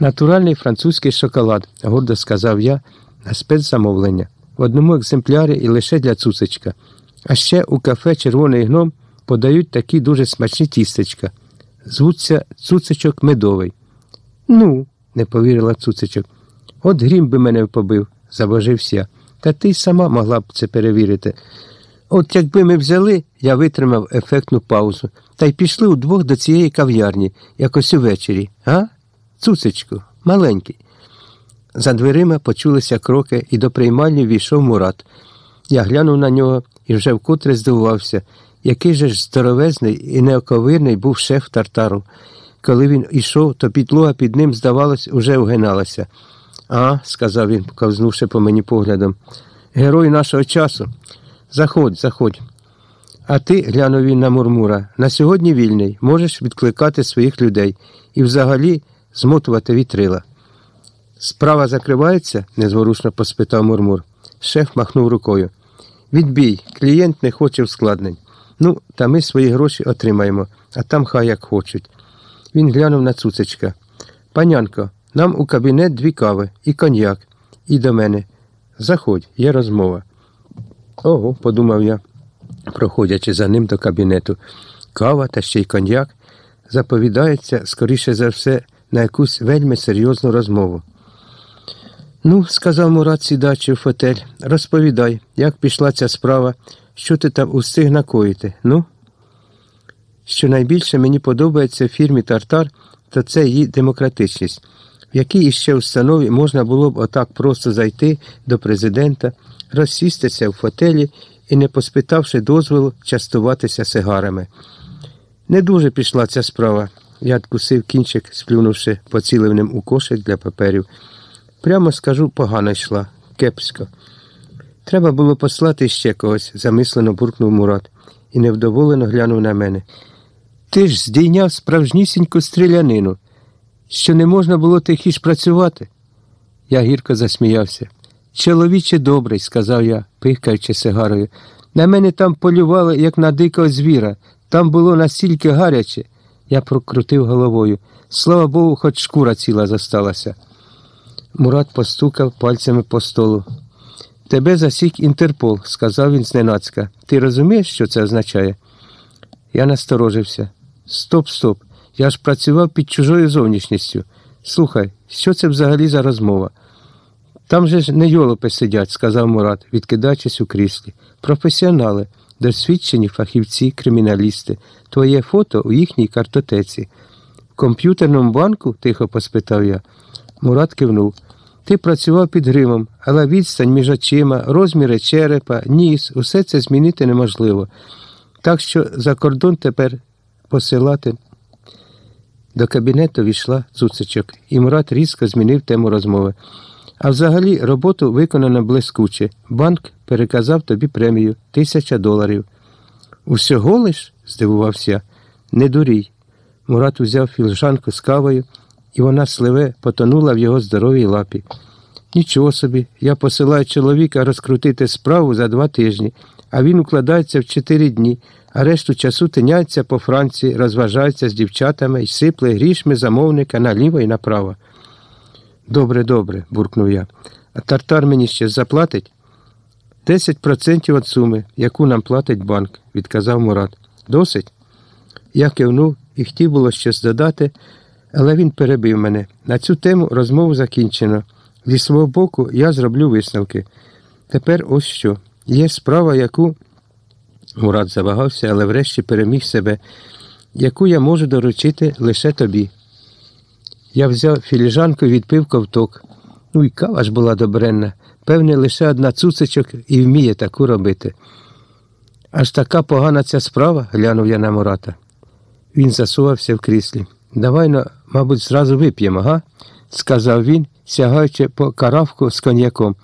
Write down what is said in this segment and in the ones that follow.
Натуральний французький шоколад, гордо сказав я на спецзамовлення. В одному екземплярі і лише для цуцечка. А ще у кафе Червоний гном подають такі дуже смачні тістечка. Звуться цуцечок медовий. Ну, не повірила цуцечок. От грім би мене побив, забожився я. Та ти сама могла б це перевірити. От якби ми взяли, я витримав ефектну паузу, та й пішли удвох до цієї кав'ярні, якось увечері, а? Цуцечку, маленький. За дверима почулися кроки, і до приймальні війшов Мурат. Я глянув на нього і вже вкотре здивувався, який же ж здоровезний і неоковирний був шеф тартару. Коли він ішов, то підлога під ним, здавалось, уже вгиналася. А, сказав він, ковзнувши по мені поглядом, герой нашого часу. Заходь, заходь. А ти, глянув він на Мурмура, на сьогодні вільний, можеш відкликати своїх людей і взагалі змотувати вітрила. Справа закривається? незворушно поспитав Мурмур. Шеф махнув рукою. Відбій, клієнт не хоче ускладнень. Ну, та ми свої гроші отримаємо, а там хай як хочуть. Він глянув на цуцечка. Панянко, нам у кабінет дві кави і коньяк, і до мене. Заходь, є розмова. Ого, подумав я, проходячи за ним до кабінету. Кава та ще й коньяк заповідається, скоріше за все, на якусь вельми серйозну розмову. Ну, сказав Мурат, сідачи в фотель, розповідай, як пішла ця справа, що ти там устиг накоїти. Ну? Що найбільше мені подобається в фірмі Тартар, то це її демократичність, в якій іще установі можна було б отак просто зайти до президента, розсістися в фотелі і, не поспитавши дозволу, частуватися сигарами. Не дуже пішла ця справа. Я откусив кінчик, сплюнувши поціливним у кошик для паперів. Прямо скажу, погано йшла, кепсько. Треба було послати ще когось, замислено буркнув Мурат і невдоволено глянув на мене. Ти ж здійняв справжнісіньку стрілянину, що не можна було тихіш працювати. Я гірко засміявся. Чоловіче добрий, сказав я, пихкаючи сигарою. На мене там полювали, як на дикого звіра. Там було настільки гаряче. Я прокрутив головою. Слава Богу, хоч шкура ціла зосталася. Мурат постукав пальцями по столу. Тебе засік Інтерпол, сказав він зненацька. Ти розумієш, що це означає? Я насторожився. Стоп, стоп. Я ж працював під чужою зовнішністю. Слухай, що це взагалі за розмова? Там же ж не йолопи сидять, сказав Мурат, відкидаючись у кріслі. Професіонали, досвідчені фахівці, криміналісти. Твоє фото у їхній картотеці. В комп'ютерному банку? тихо поспитав я. Мурат кивнув. Ти працював під гримом, але відстань між очима, розміри черепа, ніс, усе це змінити неможливо. Так що за кордон тепер посилати. До кабінету війшла цуцичок, і Мурат різко змінив тему розмови. А взагалі роботу виконано блискуче. Банк переказав тобі премію тисяча доларів. Усього лиш? здивувався я. Не дурій. Мурат узяв філжанку з кавою, і вона сливе потонула в його здоровій лапі. Нічого собі, я посилаю чоловіка розкрутити справу за два тижні, а він укладається в чотири дні, а решту часу тиняється по Франції, розважається з дівчатами і сипле грішми замовника наліво і направо. Добре, добре, буркнув я. А тартар мені ще заплатить? Десять процентів від суми, яку нам платить банк, відказав Мурат. Досить? Я кивнув і хотів було щось додати, але він перебив мене. На цю тему розмову закінчено. Зі свого боку я зроблю висновки. Тепер ось що. Є справа, яку. Мурат завагався, але врешті переміг себе, яку я можу доручити лише тобі. Я взяв філіжанку і відпив ковток. Ну і кава ж була добренна. Певне, лише одна цуцичок і вміє таку робити. Аж така погана ця справа, глянув я на Мурата. Він засувався в кріслі. Давай, ну, мабуть, зразу вип'ємо, га? сказав він, сягаючи по каравку з коньяком.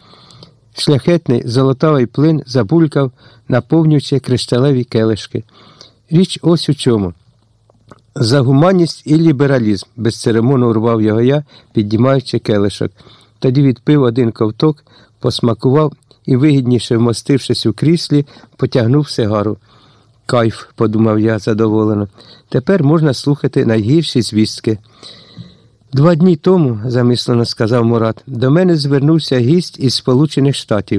Шляхетний золотавий плин забулькав, наповнюючи кришталеві келишки. Річ ось у чому. За гуманність і лібералізм, безцеремонно урвав його я, піднімаючи келишок. Тоді відпив один ковток, посмакував і, вигідніше вмостившись у кріслі, потягнув сигару. Кайф, подумав я задоволено. Тепер можна слухати найгірші звістки. Два дні тому, замислено сказав Мурат, до мене звернувся гість із Сполучених Штатів.